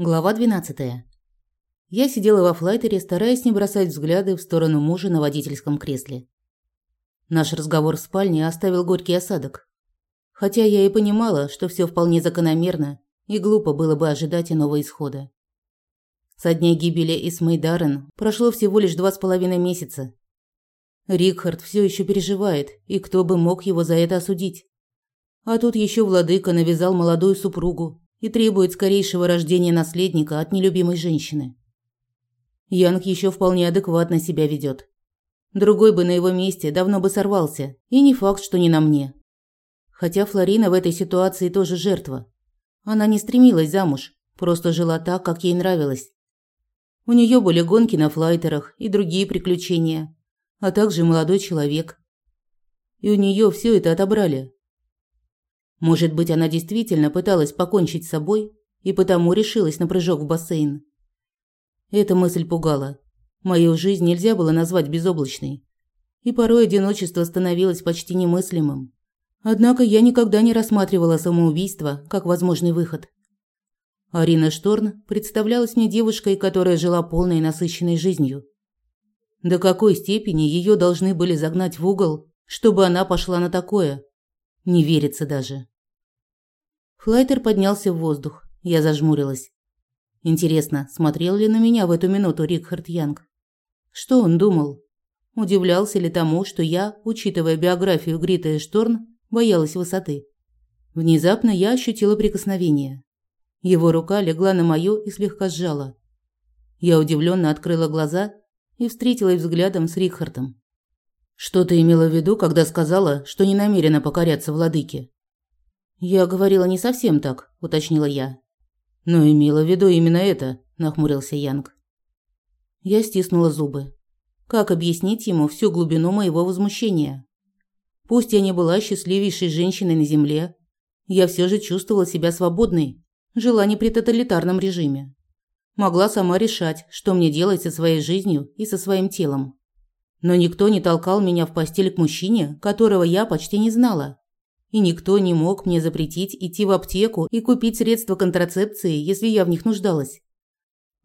Глава 12. Я сидела во флайтере, стараясь не бросать взгляды в сторону мужа на водительском кресле. Наш разговор в спальне оставил горький осадок. Хотя я и понимала, что все вполне закономерно, и глупо было бы ожидать иного исхода. Со дня гибели Исмей Даррен прошло всего лишь два с половиной месяца. Рикхард все еще переживает, и кто бы мог его за это осудить? А тут еще владыка навязал молодую супругу, и требует скорейшего рождения наследника от нелюбимой женщины. Янг еще вполне адекватно себя ведет. Другой бы на его месте давно бы сорвался, и не факт, что не на мне. Хотя Флорина в этой ситуации тоже жертва. Она не стремилась замуж, просто жила так, как ей нравилось. У нее были гонки на флайтерах и другие приключения, а также молодой человек. И у нее все это отобрали, может быть, она действительно пыталась покончить с собой и потому решилась на прыжок в бассейн. Эта мысль пугала. Мою жизнь нельзя было назвать безоблачной. И порой одиночество становилось почти немыслимым. Однако я никогда не рассматривала самоубийство как возможный выход. Арина Шторн представлялась мне девушкой, которая жила полной и насыщенной жизнью. До какой степени ее должны были загнать в угол, чтобы она пошла на такое – не верится даже. Флайтер поднялся в воздух. Я зажмурилась. Интересно, смотрел ли на меня в эту минуту Рикхард Янг? Что он думал? Удивлялся ли тому, что я, учитывая биографию Грита и Шторн, боялась высоты? Внезапно я ощутила прикосновение. Его рука легла на мою и слегка сжала. Я удивленно открыла глаза и встретилась взглядом с Рикхартом. Что ты имела в виду, когда сказала, что не намерена покоряться владыке? Я говорила не совсем так, уточнила я. Но имела в виду именно это, нахмурился Янг. Я стиснула зубы. Как объяснить ему всю глубину моего возмущения? Пусть я не была счастливейшей женщиной на земле, я все же чувствовала себя свободной, жила не при тоталитарном режиме. Могла сама решать, что мне делать со своей жизнью и со своим телом. Но никто не толкал меня в постель к мужчине, которого я почти не знала. И никто не мог мне запретить идти в аптеку и купить средства контрацепции, если я в них нуждалась.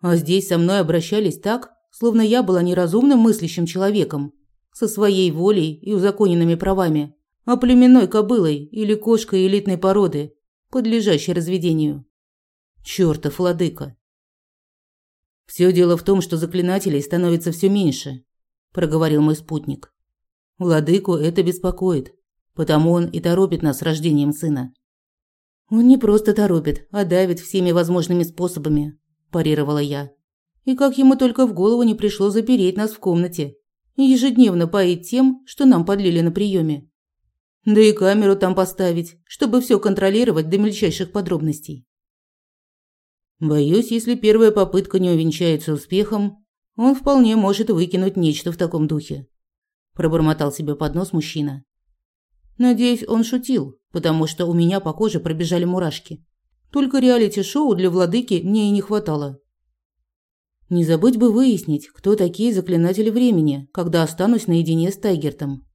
А здесь со мной обращались так, словно я была неразумным мыслящим человеком, со своей волей и узаконенными правами, а племенной кобылой или кошкой элитной породы, подлежащей разведению. Чёртов владыка. Все дело в том, что заклинателей становится все меньше, проговорил мой спутник. Владыку это беспокоит, потому он и торопит нас с рождением сына. Он не просто торопит, а давит всеми возможными способами, парировала я. И как ему только в голову не пришло запереть нас в комнате и ежедневно поить тем, что нам подлили на приеме. Да и камеру там поставить, чтобы все контролировать до мельчайших подробностей. Боюсь, если первая попытка не увенчается успехом, он вполне может выкинуть нечто в таком духе, пробормотал себе под нос мужчина. Надеюсь, он шутил, потому что у меня по коже пробежали мурашки. Только реалити-шоу для владыки мне и не хватало. Не забыть бы выяснить, кто такие заклинатели времени, когда останусь наедине с Тайгертом.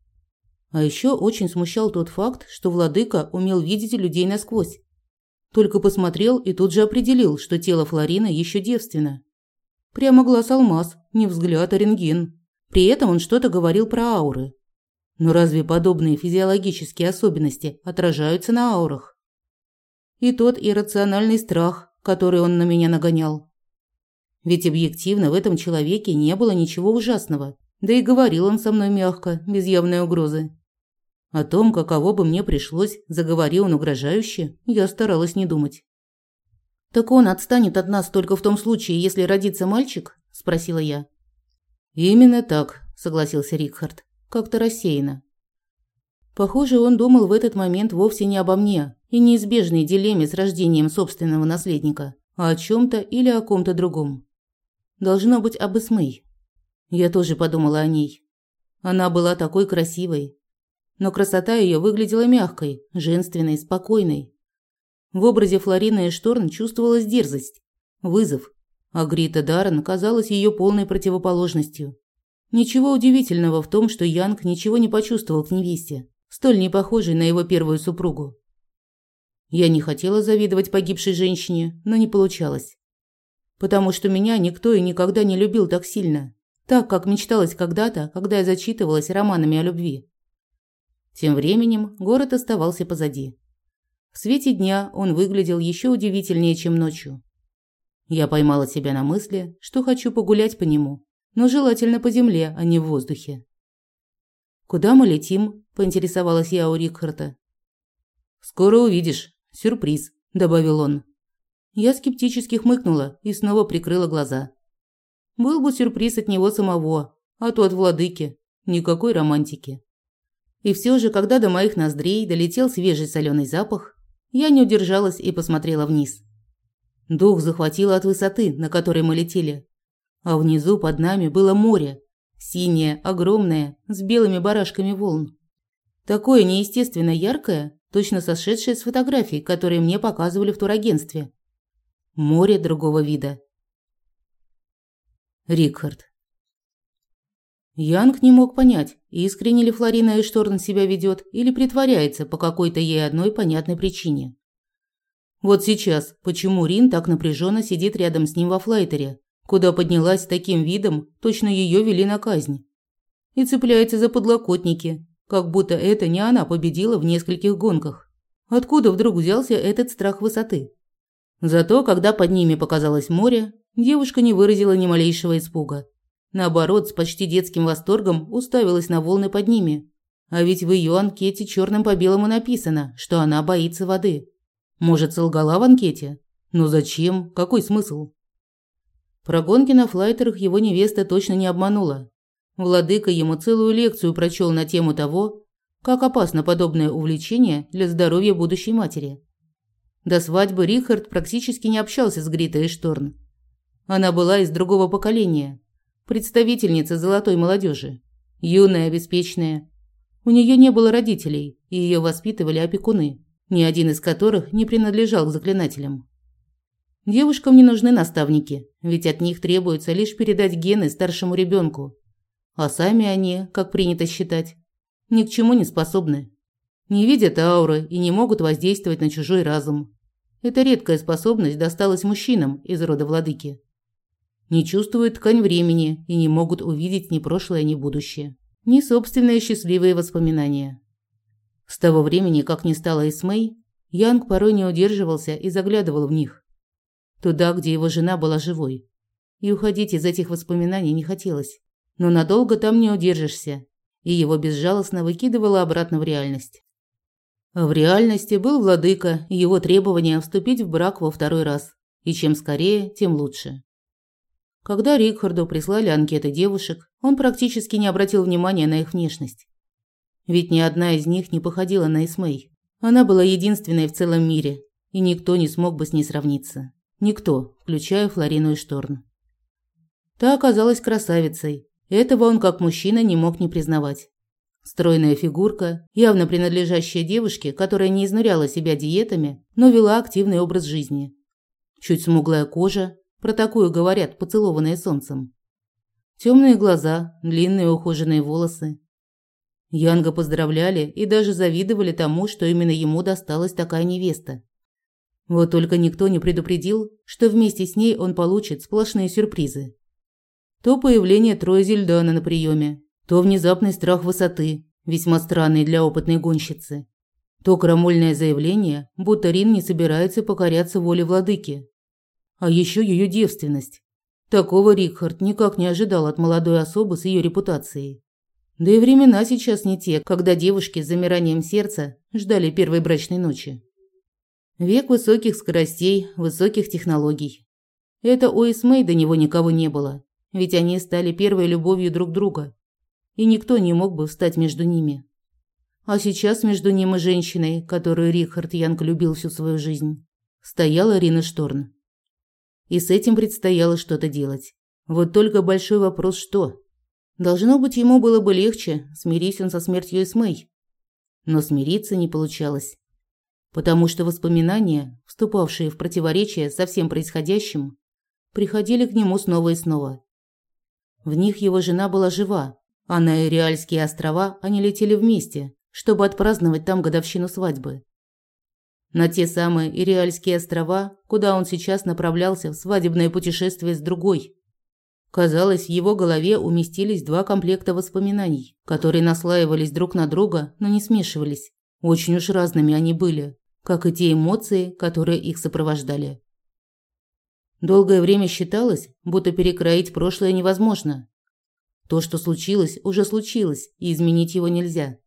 А еще очень смущал тот факт, что владыка умел видеть людей насквозь. Только посмотрел и тут же определил, что тело Флорины еще девственно. Прямо глаз алмаз, не взгляд, а рентген. При этом он что-то говорил про ауры. Но разве подобные физиологические особенности отражаются на аурах? И тот иррациональный страх, который он на меня нагонял. Ведь объективно в этом человеке не было ничего ужасного, да и говорил он со мной мягко, без явной угрозы. О том, каково бы мне пришлось, заговорил он угрожающе, я старалась не думать. Так он отстанет от нас только в том случае, если родится мальчик? спросила я. Именно так, согласился Рикхард, как-то рассеянно. Похоже, он думал в этот момент вовсе не обо мне и неизбежной дилемме с рождением собственного наследника, а о чем то или о ком-то другом. Должно быть об Исмей. Я тоже подумала о ней. Она была такой красивой, но красота ее выглядела мягкой, женственной, спокойной, в образе Флорины Эшторн чувствовалась дерзость, вызов, а Грита Даррен казалась ее полной противоположностью. Ничего удивительного в том, что Янг ничего не почувствовал к невесте, столь не похожей на его первую супругу. Я не хотела завидовать погибшей женщине, но не получалось. потому что меня никто и никогда не любил так сильно, так, как мечталось когда-то, когда я зачитывалась романами о любви. Тем временем город оставался позади. В свете дня он выглядел еще удивительнее, чем ночью. Я поймала себя на мысли, что хочу погулять по нему, но желательно по земле, а не в воздухе. «Куда мы летим?» – поинтересовалась я у Рикхарта. «Скоро увидишь. Сюрприз», – добавил он. Я скептически хмыкнула и снова прикрыла глаза. Был бы сюрприз от него самого, а то от владыки. Никакой романтики. И все же, когда до моих ноздрей долетел свежий соленый запах, я не удержалась и посмотрела вниз. Дух захватило от высоты, на которой мы летели. А внизу под нами было море, синее, огромное, с белыми барашками волн. Такое неестественно яркое, точно сошедшее с фотографий, которые мне показывали в турагентстве. Море другого вида. Рикхард. Янг не мог понять, искренне ли Флорина Эшторн себя ведет или притворяется по какой-то ей одной понятной причине. Вот сейчас, почему Рин так напряженно сидит рядом с ним во флайтере, куда поднялась с таким видом, точно ее вели на казнь. И цепляется за подлокотники, как будто это не она победила в нескольких гонках. Откуда вдруг взялся этот страх высоты? Зато, когда под ними показалось море, девушка не выразила ни малейшего испуга. Наоборот, с почти детским восторгом уставилась на волны под ними. А ведь в ее анкете черным по белому написано, что она боится воды. Может, солгала в анкете? Но зачем? Какой смысл? Про гонки на флайтерах его невеста точно не обманула. Владыка ему целую лекцию прочел на тему того, как опасно подобное увлечение для здоровья будущей матери. До свадьбы Рихард практически не общался с Гритой Шторн. Она была из другого поколения, представительница золотой молодежи, юная, беспечная. У нее не было родителей, и ее воспитывали опекуны, ни один из которых не принадлежал к заклинателям. Девушкам не нужны наставники, ведь от них требуется лишь передать гены старшему ребенку, а сами они, как принято считать, ни к чему не способны. Не видят ауры и не могут воздействовать на чужой разум. Эта редкая способность досталась мужчинам из рода владыки не чувствуют ткань времени и не могут увидеть ни прошлое, ни будущее, ни собственные счастливые воспоминания. С того времени, как не стало Исмей, Янг порой не удерживался и заглядывал в них. Туда, где его жена была живой. И уходить из этих воспоминаний не хотелось. Но надолго там не удержишься, и его безжалостно выкидывало обратно в реальность. А в реальности был владыка и его требование вступить в брак во второй раз. И чем скорее, тем лучше. Когда Рикхарду прислали анкеты девушек, он практически не обратил внимания на их внешность. Ведь ни одна из них не походила на Эсмей. Она была единственной в целом мире, и никто не смог бы с ней сравниться. Никто, включая Флорину и Шторн. Та оказалась красавицей. Этого он как мужчина не мог не признавать. Стройная фигурка, явно принадлежащая девушке, которая не изнуряла себя диетами, но вела активный образ жизни. Чуть смуглая кожа, про такую говорят, поцелованные солнцем. Темные глаза, длинные ухоженные волосы. Янга поздравляли и даже завидовали тому, что именно ему досталась такая невеста. Вот только никто не предупредил, что вместе с ней он получит сплошные сюрпризы. То появление Троя Зельдана на приеме, то внезапный страх высоты, весьма странный для опытной гонщицы, то крамольное заявление, будто Рин не собирается покоряться воле владыки, а еще ее девственность. Такого Рикхард никак не ожидал от молодой особы с ее репутацией. Да и времена сейчас не те, когда девушки с замиранием сердца ждали первой брачной ночи. Век высоких скоростей, высоких технологий. Это у Эсмей до него никого не было, ведь они стали первой любовью друг друга, и никто не мог бы встать между ними. А сейчас между ним и женщиной, которую Рихард Янг любил всю свою жизнь, стояла Рина Шторн. И с этим предстояло что-то делать. Вот только большой вопрос что? Должно быть, ему было бы легче, смирись он со смертью Эсмей. Но смириться не получалось. Потому что воспоминания, вступавшие в противоречие со всем происходящим, приходили к нему снова и снова. В них его жена была жива, а на Иреальские острова они летели вместе, чтобы отпраздновать там годовщину свадьбы. На те самые Ириальские острова, куда он сейчас направлялся в свадебное путешествие с другой. Казалось, в его голове уместились два комплекта воспоминаний, которые наслаивались друг на друга, но не смешивались. Очень уж разными они были, как и те эмоции, которые их сопровождали. Долгое время считалось, будто перекроить прошлое невозможно. То, что случилось, уже случилось, и изменить его нельзя.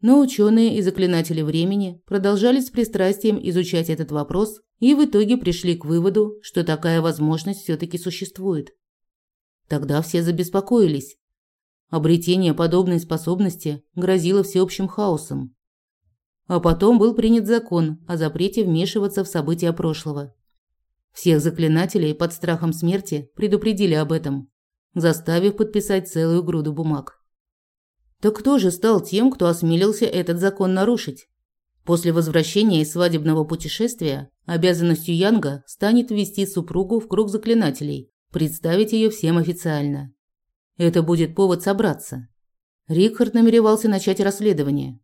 Но ученые и заклинатели времени продолжали с пристрастием изучать этот вопрос и в итоге пришли к выводу, что такая возможность все таки существует. Тогда все забеспокоились. Обретение подобной способности грозило всеобщим хаосом. А потом был принят закон о запрете вмешиваться в события прошлого. Всех заклинателей под страхом смерти предупредили об этом, заставив подписать целую груду бумаг. Так кто же стал тем, кто осмелился этот закон нарушить? После возвращения из свадебного путешествия обязанностью Янга станет ввести супругу в круг заклинателей, представить ее всем официально. Это будет повод собраться. Рикард намеревался начать расследование.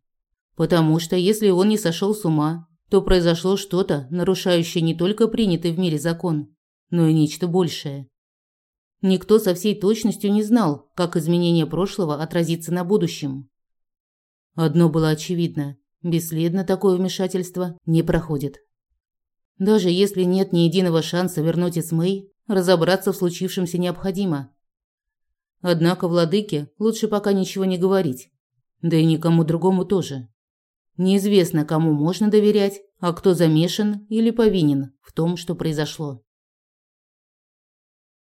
Потому что если он не сошел с ума, то произошло что-то, нарушающее не только принятый в мире закон, но и нечто большее. Никто со всей точностью не знал, как изменение прошлого отразится на будущем. Одно было очевидно – бесследно такое вмешательство не проходит. Даже если нет ни единого шанса вернуть Эсмей, Разобраться в случившемся необходимо. Однако владыке лучше пока ничего не говорить. Да и никому другому тоже. Неизвестно, кому можно доверять, а кто замешан или повинен в том, что произошло.